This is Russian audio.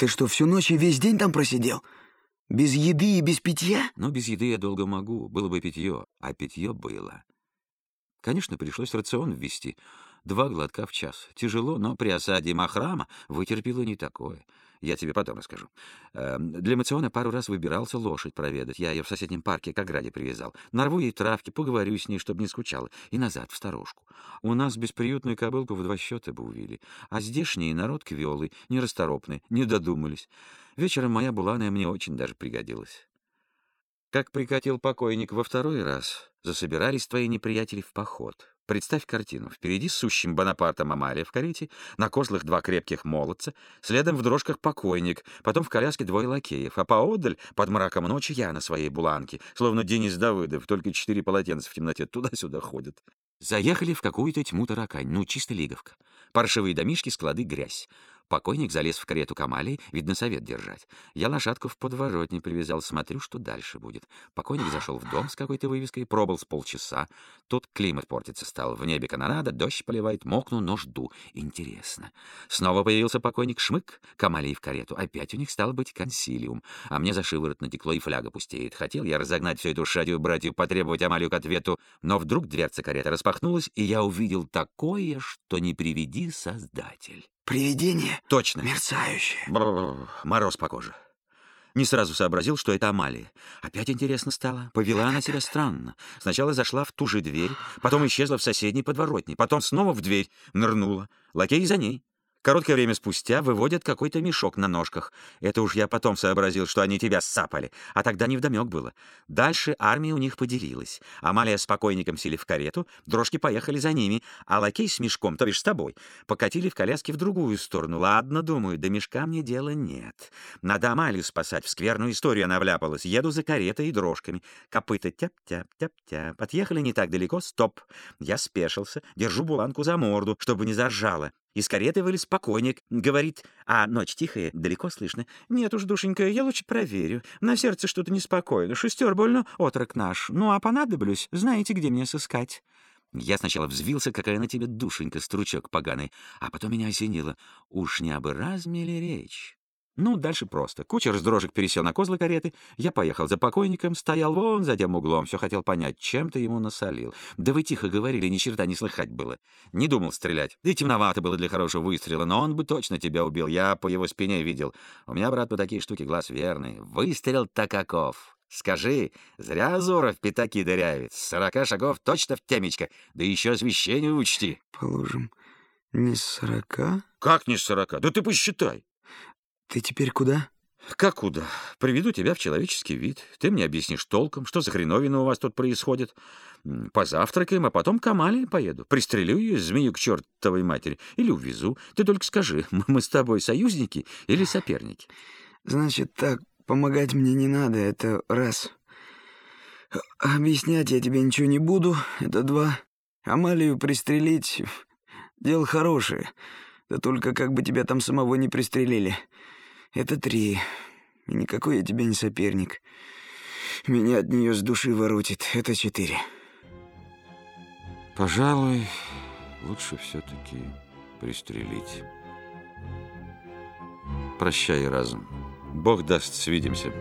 Ты что, всю ночь и весь день там просидел? Без еды и без питья? Ну, без еды я долго могу, было бы питье, а питье было. Конечно, пришлось рацион ввести. Два глотка в час. Тяжело, но при осаде Махрама вытерпела не такое. Я тебе потом расскажу. Э, для Мациона пару раз выбирался лошадь проведать. Я ее в соседнем парке к ограде привязал. Нарву ей травки, поговорю с ней, чтобы не скучала. И назад, в сторожку. У нас бесприютную кобылку в два счета бы увили. А здешние народ квелый, нерасторопный, не додумались. Вечером моя буланая мне очень даже пригодилась. Как прикатил покойник во второй раз, засобирались твои неприятели в поход. Представь картину. Впереди сущим Бонапартом Амалия в карете, на козлах два крепких молодца, следом в дрожках покойник, потом в коляске двое лакеев, а поодаль, под мраком ночи, я на своей буланке, словно Денис Давыдов, только четыре полотенца в темноте туда-сюда ходят. Заехали в какую-то тьму таракань, ну, чисто лиговка. Паршивые домишки, склады, грязь. Покойник залез в карету к видно, совет держать. Я лошадку в подворотне привязал, смотрю, что дальше будет. Покойник зашел в дом с какой-то вывеской, пробыл с полчаса. Тут климат портится стал. В небе канонада, дождь поливает, мокну, но жду. Интересно. Снова появился покойник Шмык к в карету. Опять у них стал быть консилиум. А мне за шиворот натекло и фляга пустеет. Хотел я разогнать всю эту шатью братью, потребовать Амалию к ответу, но вдруг дверца кареты распахнулась, и я увидел такое, что не приведи Создатель. Привидение? Точно. Мерцающее. Бррр, мороз по коже. Не сразу сообразил, что это Амалия. Опять интересно стало. Повела она себя странно. Сначала зашла в ту же дверь, потом исчезла в соседней подворотне, потом снова в дверь нырнула. Лакей за ней. Короткое время спустя выводят какой-то мешок на ножках. Это уж я потом сообразил, что они тебя сцапали, а тогда невдомек было. Дальше армия у них поделилась. Амалия с покойником сели в карету, дрожки поехали за ними, а лакей с мешком, то бишь с тобой, покатили в коляске в другую сторону. Ладно, думаю, до мешка мне дела нет. Надо Амалию спасать, в скверную историю она вляпалась. Еду за каретой и дрожками. Копыта тяп-тяп-тяп-тяп. Отъехали не так далеко, стоп. Я спешился, держу буланку за морду, чтобы не заржала. Из кареты вылез покойник. Говорит, а ночь тихая, далеко слышно. Нет уж, душенька, я лучше проверю. На сердце что-то неспокойно. Шестер больно, отрок наш. Ну, а понадоблюсь, знаете, где меня сыскать. Я сначала взвился, какая на тебе душенька, стручок поганый, а потом меня осенило. Уж не об Эразме ли речь? Ну, дальше просто. Кучер с дрожек пересел на козлы кареты. Я поехал за покойником, стоял вон за тем углом, все хотел понять, чем ты ему насолил. Да вы тихо говорили, ни черта не слыхать было. Не думал стрелять. Да и темновато было для хорошего выстрела, но он бы точно тебя убил. Я по его спине видел. У меня, брат, по такие штуки глаз верный. Выстрел-то каков. Скажи, зря Зоров пятаки дырявит. С сорока шагов точно в темечко. Да еще освещение учти. Положим, не с сорока? Как не с сорока? Да ты посчитай. Ты теперь куда? Как куда? Приведу тебя в человеческий вид. Ты мне объяснишь толком, что за хреновина у вас тут происходит. Позавтракаем, а потом к Амалии поеду. Пристрелю ее, змею к чертовой матери, или увезу. Ты только скажи, мы с тобой союзники или соперники? Значит так, помогать мне не надо, это раз. Объяснять я тебе ничего не буду, это два. Амалию пристрелить — дело хорошее. Да только как бы тебя там самого не пристрелили — это три. И никакой я тебе не соперник. Меня от нее с души воротит. Это четыре. Пожалуй, лучше все-таки пристрелить. Прощай, разум. Бог даст, свидимся.